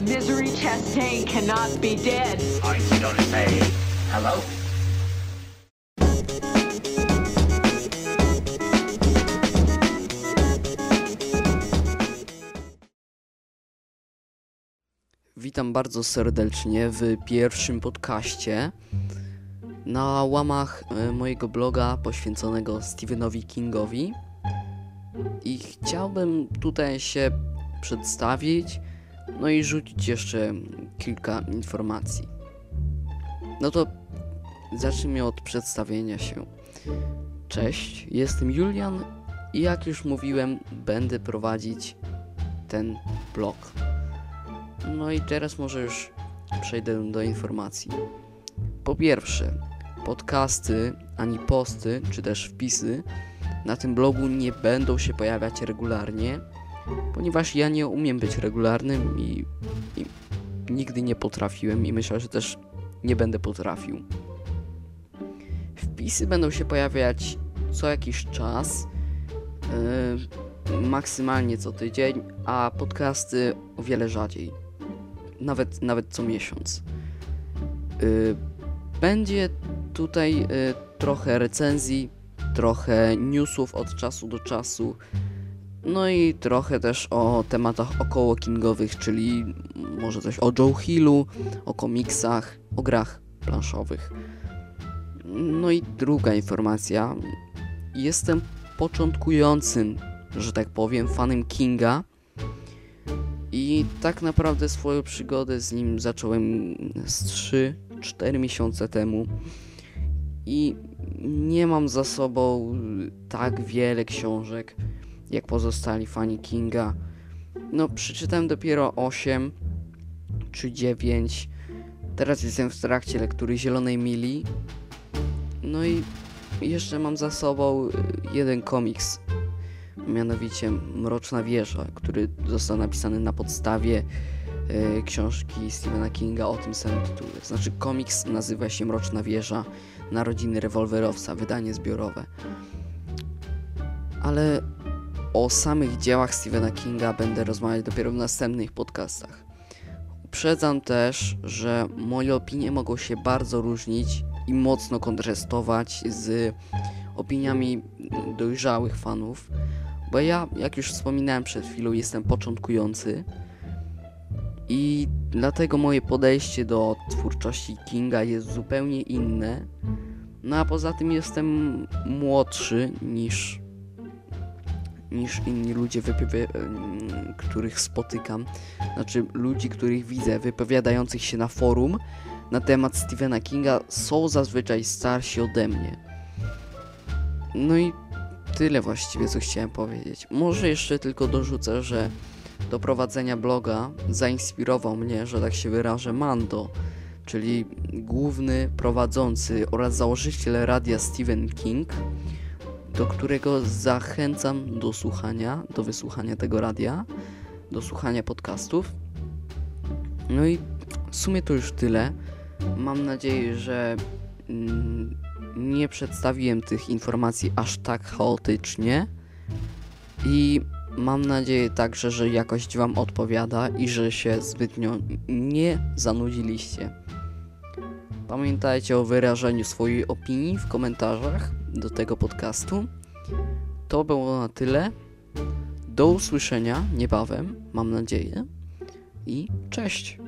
Misery Chastain cannot be dead. I'm gonna say hello. Witam bardzo serdecznie w pierwszym podcaście na łamach e, mojego bloga poświęconego Stephenowi Kingowi. I chciałbym tutaj się przedstawić, no i rzucić jeszcze kilka informacji. No to zacznijmy od przedstawienia się. Cześć, jestem Julian i jak już mówiłem, będę prowadzić ten blog. No i teraz może już przejdę do informacji. Po pierwsze, podcasty, ani posty, czy też wpisy na tym blogu nie będą się pojawiać regularnie, ponieważ ja nie umiem być regularnym i, i nigdy nie potrafiłem i myślę, że też nie będę potrafił. Wpisy będą się pojawiać co jakiś czas, yy, maksymalnie co tydzień, a podcasty o wiele rzadziej nawet, nawet co miesiąc. Yy, będzie tutaj yy, trochę recenzji, trochę newsów od czasu do czasu, no i trochę też o tematach około kingowych, czyli może coś o Joe Hillu, o komiksach, o grach planszowych. No i druga informacja. Jestem początkującym, że tak powiem, fanem Kinga i tak naprawdę swoją przygodę z nim zacząłem z 3-4 miesiące temu. I nie mam za sobą tak wiele książek jak pozostali fani Kinga. No, przeczytałem dopiero 8 czy 9. Teraz jestem w trakcie lektury Zielonej Mili. No i jeszcze mam za sobą jeden komiks mianowicie Mroczna Wieża, który został napisany na podstawie y, książki Stephena Kinga o tym samym tytule. Znaczy komiks nazywa się Mroczna Wieża, Narodziny Rewolwerowca, wydanie zbiorowe. Ale o samych dziełach Stephena Kinga będę rozmawiać dopiero w następnych podcastach. Uprzedzam też, że moje opinie mogą się bardzo różnić i mocno kontrastować z opiniami dojrzałych fanów, bo ja, jak już wspominałem przed chwilą, jestem początkujący i dlatego moje podejście do twórczości Kinga jest zupełnie inne. No a poza tym jestem młodszy niż niż inni ludzie, których spotykam. Znaczy ludzi, których widzę wypowiadających się na forum na temat Stephena Kinga są zazwyczaj starsi ode mnie. No i tyle właściwie, co chciałem powiedzieć. Może jeszcze tylko dorzucę, że do prowadzenia bloga zainspirował mnie, że tak się wyrażę, Mando, czyli główny prowadzący oraz założyciel radia Stephen King, do którego zachęcam do słuchania, do wysłuchania tego radia, do słuchania podcastów. No i w sumie to już tyle. Mam nadzieję, że mm, nie przedstawiłem tych informacji aż tak chaotycznie i mam nadzieję także, że jakość Wam odpowiada i że się zbytnio nie zanudziliście. Pamiętajcie o wyrażeniu swojej opinii w komentarzach do tego podcastu. To było na tyle. Do usłyszenia niebawem, mam nadzieję. I cześć!